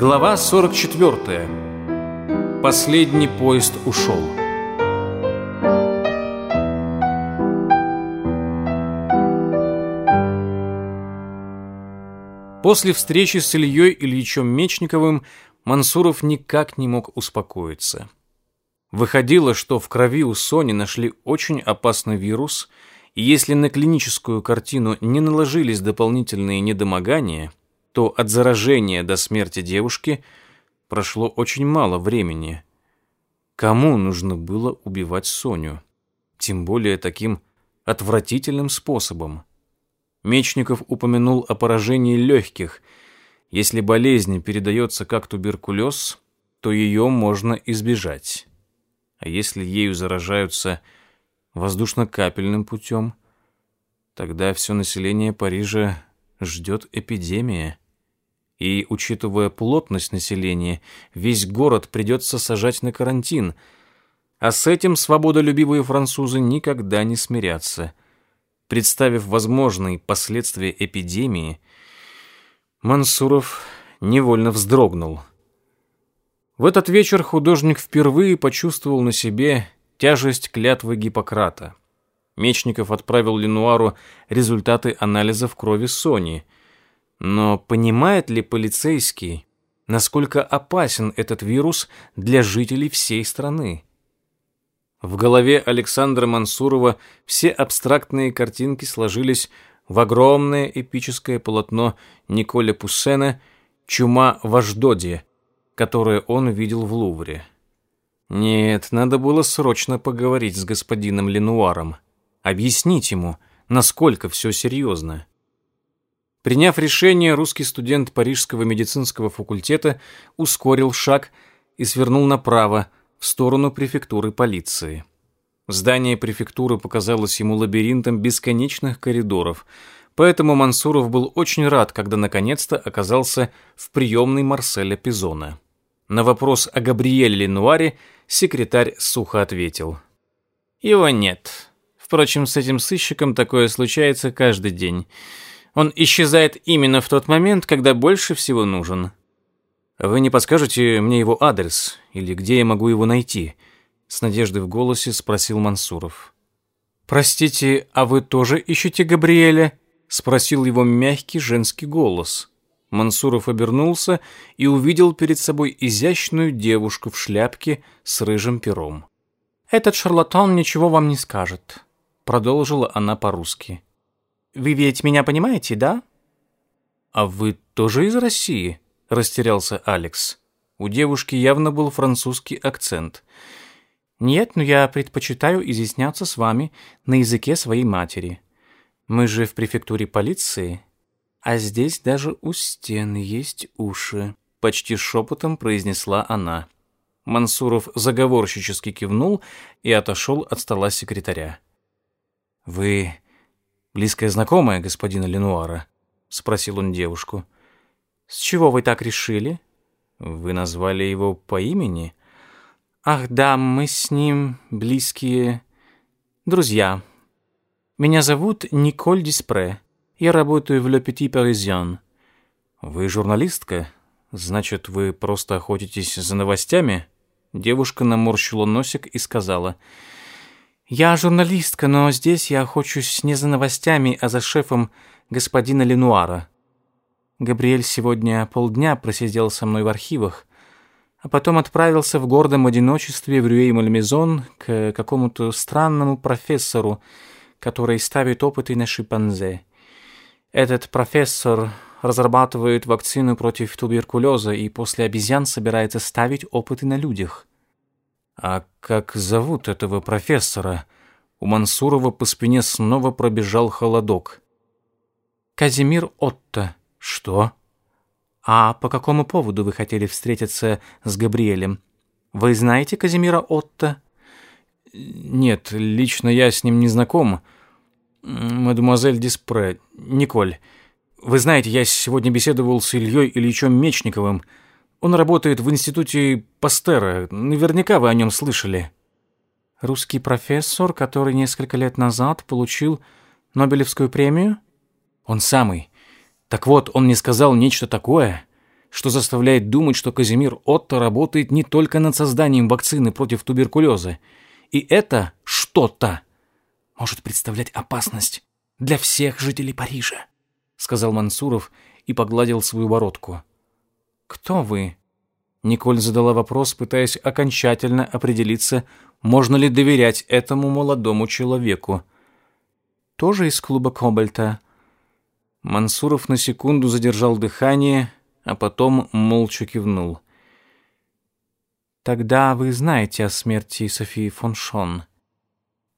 Глава 44. Последний поезд ушел. После встречи с Ильей Ильичем Мечниковым Мансуров никак не мог успокоиться. Выходило, что в крови у Сони нашли очень опасный вирус, и если на клиническую картину не наложились дополнительные недомогания – то от заражения до смерти девушки прошло очень мало времени. Кому нужно было убивать Соню? Тем более таким отвратительным способом. Мечников упомянул о поражении легких. Если болезнь передается как туберкулез, то ее можно избежать. А если ею заражаются воздушно-капельным путем, тогда все население Парижа ждет эпидемия. И, учитывая плотность населения, весь город придется сажать на карантин. А с этим свободолюбивые французы никогда не смирятся. Представив возможные последствия эпидемии, Мансуров невольно вздрогнул. В этот вечер художник впервые почувствовал на себе тяжесть клятвы Гиппократа. Мечников отправил Ленуару результаты анализов крови Сони – но понимает ли полицейский, насколько опасен этот вирус для жителей всей страны? В голове Александра Мансурова все абстрактные картинки сложились в огромное эпическое полотно Николя Пуссена «Чума в Аждоде», которое он видел в Лувре. Нет, надо было срочно поговорить с господином Ленуаром, объяснить ему, насколько все серьезно. Приняв решение, русский студент Парижского медицинского факультета ускорил шаг и свернул направо, в сторону префектуры полиции. Здание префектуры показалось ему лабиринтом бесконечных коридоров, поэтому Мансуров был очень рад, когда наконец-то оказался в приемной Марселя Пизона. На вопрос о Габриэле Ленуаре секретарь сухо ответил. «Его нет. Впрочем, с этим сыщиком такое случается каждый день». Он исчезает именно в тот момент, когда больше всего нужен. Вы не подскажете мне его адрес или где я могу его найти? С надеждой в голосе спросил Мансуров. Простите, а вы тоже ищете Габриэля? спросил его мягкий женский голос. Мансуров обернулся и увидел перед собой изящную девушку в шляпке с рыжим пером. «Этот шарлатан ничего вам не скажет», — продолжила она по-русски. Вы ведь меня понимаете, да?» «А вы тоже из России?» – растерялся Алекс. У девушки явно был французский акцент. «Нет, но я предпочитаю изъясняться с вами на языке своей матери. Мы же в префектуре полиции, а здесь даже у стен есть уши», – почти шепотом произнесла она. Мансуров заговорщически кивнул и отошел от стола секретаря. «Вы «Близкая знакомая господина Ленуара?» — спросил он девушку. «С чего вы так решили? Вы назвали его по имени?» «Ах да, мы с ним близкие друзья. Меня зовут Николь Диспре. Я работаю в Le Petit «Вы журналистка? Значит, вы просто охотитесь за новостями?» Девушка наморщила носик и сказала «Связь». Я журналистка, но здесь я охочусь не за новостями, а за шефом господина Ленуара. Габриэль сегодня полдня просидел со мной в архивах, а потом отправился в гордом одиночестве в Рюэй-Мальмезон к какому-то странному профессору, который ставит опыты на шимпанзе. Этот профессор разрабатывает вакцину против туберкулеза и после обезьян собирается ставить опыты на людях. А как зовут этого профессора? У Мансурова по спине снова пробежал холодок. Казимир Отто. Что? А по какому поводу вы хотели встретиться с Габриэлем? Вы знаете Казимира Отто? Нет, лично я с ним не знаком. Мадемуазель Диспре, Николь, вы знаете, я сегодня беседовал с Ильей Ильичем Мечниковым. Он работает в институте Пастера. Наверняка вы о нем слышали». «Русский профессор, который несколько лет назад получил Нобелевскую премию?» «Он самый. Так вот, он мне сказал нечто такое, что заставляет думать, что Казимир Отто работает не только над созданием вакцины против туберкулеза. И это что-то может представлять опасность для всех жителей Парижа», — сказал Мансуров и погладил свою бородку. «Кто вы?» Николь задала вопрос, пытаясь окончательно определиться, можно ли доверять этому молодому человеку. «Тоже из клуба Кобальта?» Мансуров на секунду задержал дыхание, а потом молча кивнул. «Тогда вы знаете о смерти Софии фон Шон.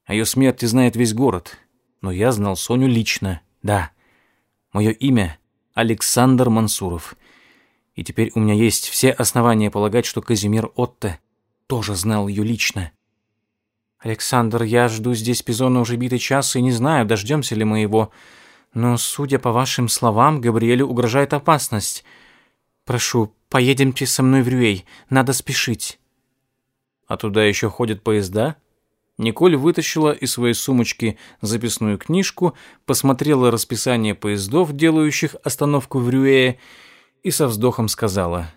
О ее смерти знает весь город, но я знал Соню лично, да. Мое имя — Александр Мансуров». И теперь у меня есть все основания полагать, что Казимир Отто тоже знал ее лично. Александр, я жду здесь Пизона уже битый час и не знаю, дождемся ли мы его. Но, судя по вашим словам, Габриэлю угрожает опасность. Прошу, поедемте со мной в Рюэй, надо спешить. А туда еще ходят поезда? Николь вытащила из своей сумочки записную книжку, посмотрела расписание поездов, делающих остановку в Рюэе, и со вздохом сказала.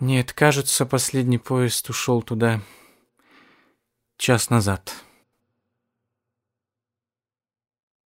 «Нет, кажется, последний поезд ушел туда час назад».